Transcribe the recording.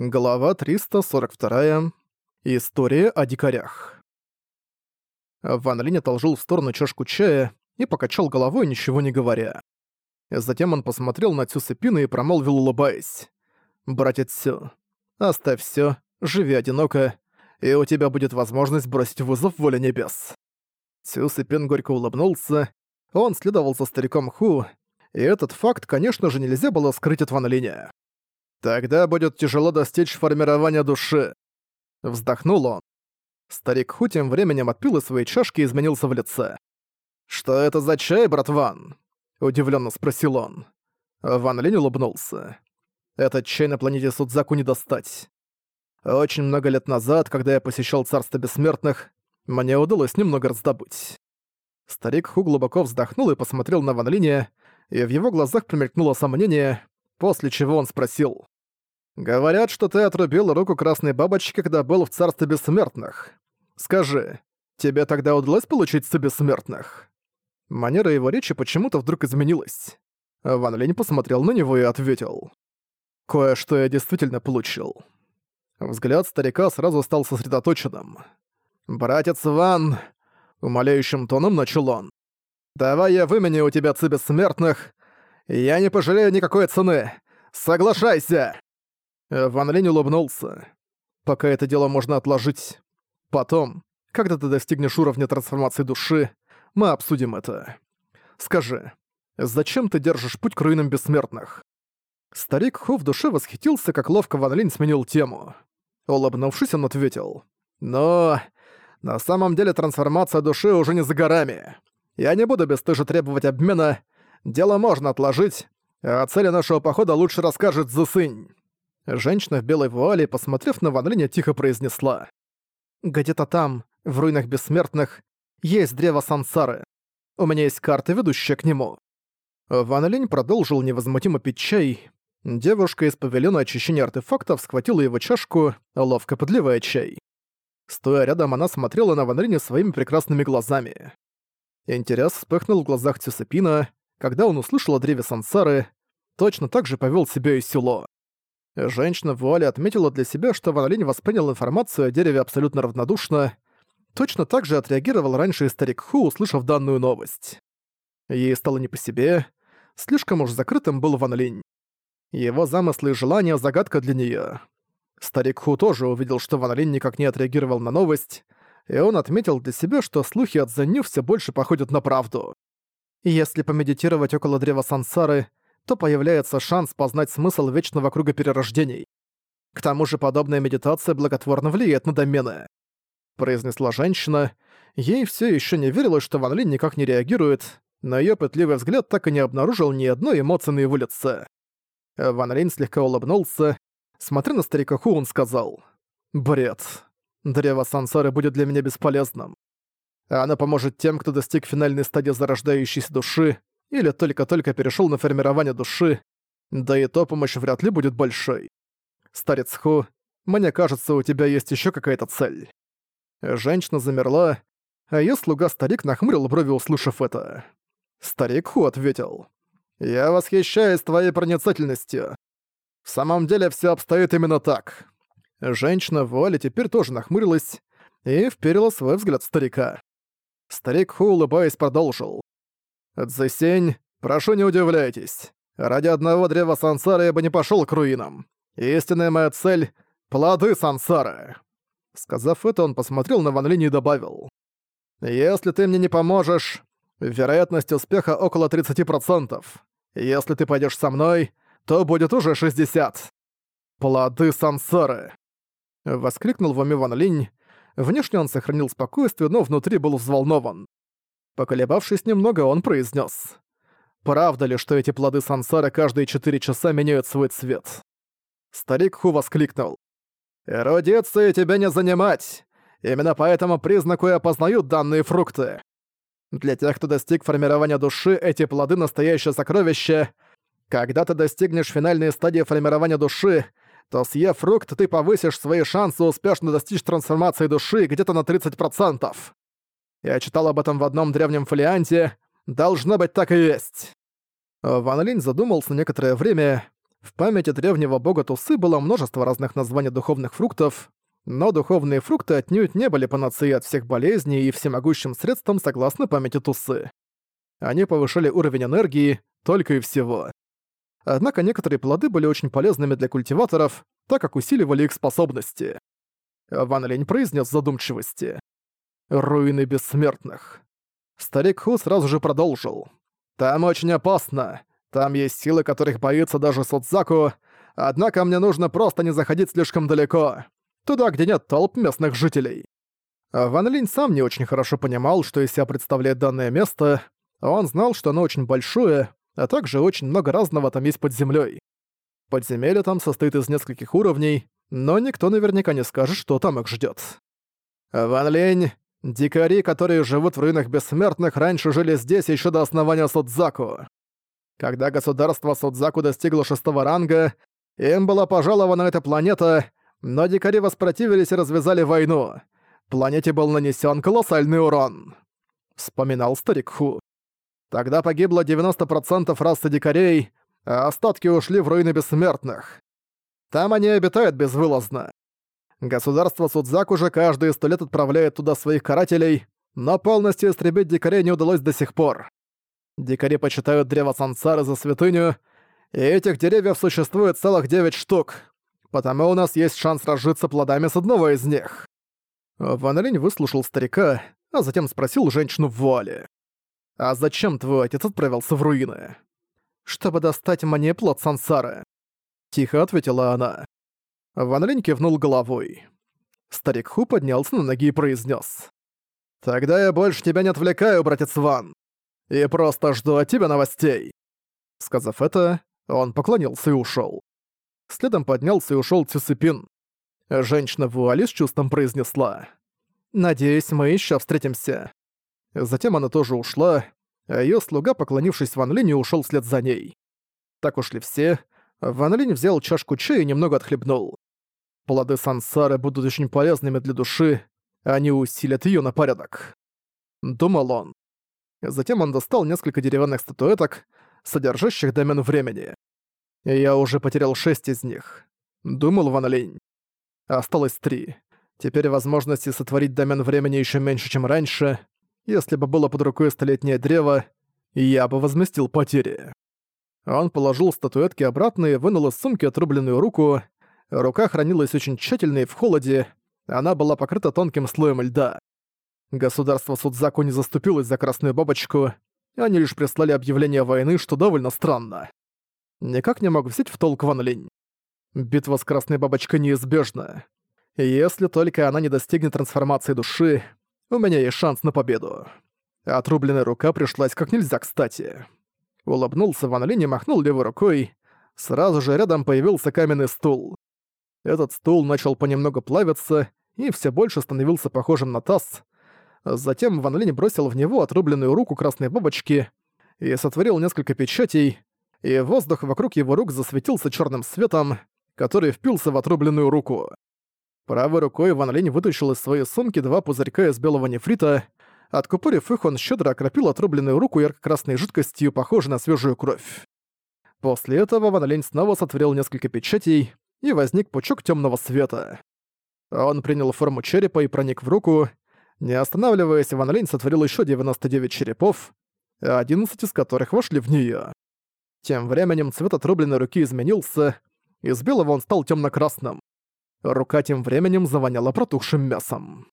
Глава 342. История о дикарях. Ван Линь отложил в сторону чашку чая и покачал головой, ничего не говоря. Затем он посмотрел на Цю Сыпина и промолвил, улыбаясь. «Братец Цю, оставь всё, живи одиноко, и у тебя будет возможность бросить вызов воле небес». Цю Сыпин горько улыбнулся, он следовал за стариком Ху, и этот факт, конечно же, нельзя было скрыть от Ван Линя. Тогда будет тяжело достичь формирования души. Вздохнул он. Старик Ху тем временем отпил из своей чашки и изменился в лице. «Что это за чай, брат Ван?» – удивленно спросил он. Ван Линь улыбнулся. «Этот чай на планете Судзаку не достать. Очень много лет назад, когда я посещал Царство Бессмертных, мне удалось немного раздобыть». Старик Ху глубоко вздохнул и посмотрел на Ван Линя, и в его глазах промелькнуло сомнение, после чего он спросил. «Говорят, что ты отрубил руку красной бабочки, когда был в царстве бессмертных. Скажи, тебе тогда удалось получить бессмертных?» Манера его речи почему-то вдруг изменилась. Ван Линь посмотрел на него и ответил. «Кое-что я действительно получил». Взгляд старика сразу стал сосредоточенным. «Братец Ван!» — умоляющим тоном начал он. «Давай я выменю у тебя ци бессмертных, я не пожалею никакой цены! Соглашайся!» Ван Линь улыбнулся. «Пока это дело можно отложить. Потом, когда ты достигнешь уровня трансформации души, мы обсудим это. Скажи, зачем ты держишь путь к руинам бессмертных?» Старик Ху в душе восхитился, как ловко Ван Линь сменил тему. Улыбнувшись, он ответил. «Но на самом деле трансформация души уже не за горами. Я не буду бесстыже требовать обмена, Дело можно отложить, а о цели нашего похода лучше расскажет Зусынь». Женщина в белой вуале, посмотрев на Ван Линя, тихо произнесла. «Где-то там, в руинах бессмертных, есть древо сансары. У меня есть карта, ведущая к нему». Ван Линь продолжил невозмутимо пить чай. Девушка из павильона очищения артефактов схватила его чашку, ловко подливая чай. Стоя рядом, она смотрела на Ван Линя своими прекрасными глазами. Интерес вспыхнул в глазах Цюсепина, когда он услышал о древе сансары, точно так же повел себя и Сюло. Женщина в вуале отметила для себя, что Ван Линь воспринял информацию о дереве абсолютно равнодушно, точно так же отреагировал раньше и старик Ху, услышав данную новость. Ей стало не по себе, слишком уж закрытым был Ван Линь. Его замыслы и желания — загадка для неё. Старик Ху тоже увидел, что Ван Линь никак не отреагировал на новость, и он отметил для себя, что слухи от Заню все больше походят на правду. Если помедитировать около древа сансары, то появляется шанс познать смысл вечного круга перерождений. К тому же подобная медитация благотворно влияет на домены. Произнесла женщина. Ей все еще не верилось, что Ван Линь никак не реагирует, но ее пытливый взгляд так и не обнаружил ни одной эмоции на его лице. Ван Линь слегка улыбнулся. Смотря на старика Ху, он сказал. «Бред. Древо сансары будет для меня бесполезным. Она поможет тем, кто достиг финальной стадии зарождающейся души или только-только перешел на формирование души, да и то помощь вряд ли будет большой. Старец Ху, мне кажется, у тебя есть еще какая-то цель. Женщина замерла, а её слуга-старик нахмурил брови, услышав это. Старик Ху ответил. «Я восхищаюсь твоей проницательностью. В самом деле все обстоит именно так». Женщина в вуале теперь тоже нахмурилась и вперила свой взгляд в старика. Старик Ху, улыбаясь, продолжил. «Цзэсень, прошу не удивляйтесь. Ради одного древа сансары я бы не пошел к руинам. Истинная моя цель — плоды сансары». Сказав это, он посмотрел на Ван Линь и добавил. «Если ты мне не поможешь, вероятность успеха около 30%. Если ты пойдешь со мной, то будет уже 60. Плоды сансары!» Воскликнул в уме Ван Линь, Внешне он сохранил спокойствие, но внутри был взволнован. Поколебавшись немного, он произнес: «Правда ли, что эти плоды сансары каждые четыре часа меняют свой цвет?» Старик Ху воскликнул. «Эрудиции тебя не занимать! Именно по этому признаку и опознают данные фрукты. Для тех, кто достиг формирования души, эти плоды — настоящее сокровище. Когда ты достигнешь финальной стадии формирования души, то съев фрукт, ты повысишь свои шансы успешно достичь трансформации души где-то на 30%. Я читал об этом в одном древнем фолианте. Должно быть так и есть. Ван Линь задумался некоторое время. В памяти древнего бога Тусы было множество разных названий духовных фруктов, но духовные фрукты отнюдь не были панацеей от всех болезней и всемогущим средством согласно памяти Тусы. Они повышали уровень энергии, только и всего. Однако некоторые плоды были очень полезными для культиваторов, так как усиливали их способности. Ван Лень произнес задумчивости. «Руины бессмертных». Старик Ху сразу же продолжил. «Там очень опасно. Там есть силы, которых боится даже Судзаку, однако мне нужно просто не заходить слишком далеко. Туда, где нет толп местных жителей». Ван Линь сам не очень хорошо понимал, что из себя представляет данное место. Он знал, что оно очень большое, а также очень много разного там есть под землей. Подземелье там состоит из нескольких уровней, но никто наверняка не скажет, что там их ждет. Ван Лень, дикари, которые живут в руинах бессмертных, раньше жили здесь еще до основания Судзаку. Когда государство Судзаку достигло шестого ранга, им была пожалована эта планета, но дикари воспротивились и развязали войну. Планете был нанесен колоссальный урон. Вспоминал старик Ху. Тогда погибло 90% расы дикарей, а остатки ушли в руины бессмертных. Там они обитают безвылазно. Государство Судзак уже каждые сто лет отправляет туда своих карателей, но полностью истребить дикарей не удалось до сих пор. Дикари почитают древо сансары за святыню, и этих деревьев существует целых девять штук, потому у нас есть шанс разжиться плодами с одного из них». Ван выслушал старика, а затем спросил женщину в вуале. «А зачем твой отец отправился в руины?» «Чтобы достать мне плод сансары», — тихо ответила она. Ван Линь кивнул головой. Старик Ху поднялся на ноги и произнес: «Тогда я больше тебя не отвлекаю, братец Ван и просто жду от тебя новостей». Сказав это, он поклонился и ушел. Следом поднялся и ушел Цюсипин. Женщина в вуале с чувством произнесла. «Надеюсь, мы еще встретимся». Затем она тоже ушла, а её слуга, поклонившись Ван Линю, ушёл вслед за ней. Так ушли все. Ван Линь взял чашку чая и немного отхлебнул. Плоды сансары будут очень полезными для души, они усилят её на порядок. Думал он. Затем он достал несколько деревянных статуэток, содержащих домен времени. Я уже потерял шесть из них. Думал Ван Линь. Осталось три. Теперь возможности сотворить домен времени еще меньше, чем раньше. Если бы было под рукой столетнее древо, я бы возместил потери. Он положил статуэтки обратно и вынул из сумки отрубленную руку. Рука хранилась очень тщательно и в холоде, она была покрыта тонким слоем льда. Государство Судзаку не заступилось за Красную Бабочку, они лишь прислали объявление войны, что довольно странно. Никак не мог взять в толк Ван Линь. Битва с Красной Бабочкой неизбежна. Если только она не достигнет трансформации души, у меня есть шанс на победу. Отрубленная рука пришлась как нельзя кстати. Улыбнулся Ван Линь и махнул левой рукой. Сразу же рядом появился каменный стул. Этот стул начал понемногу плавиться и все больше становился похожим на таз, Затем Ван Линь бросил в него отрубленную руку красной бабочки и сотворил несколько печатей, и воздух вокруг его рук засветился черным светом, который впился в отрубленную руку. Правой рукой Ван Линь вытащил из своей сумки два пузырька из белого нефрита, откупорив их, он щедро окропил отрубленную руку ярко-красной жидкостью, похожей на свежую кровь. После этого Ван Линь снова сотворил несколько печатей, и возник пучок темного света. Он принял форму черепа и проник в руку, не останавливаясь, Ван Линь сотворил еще 99 черепов, 11 из которых вошли в нее. Тем временем цвет отрубленной руки изменился, из белого он стал темно красным Рука тем временем завоняла протухшим мясом.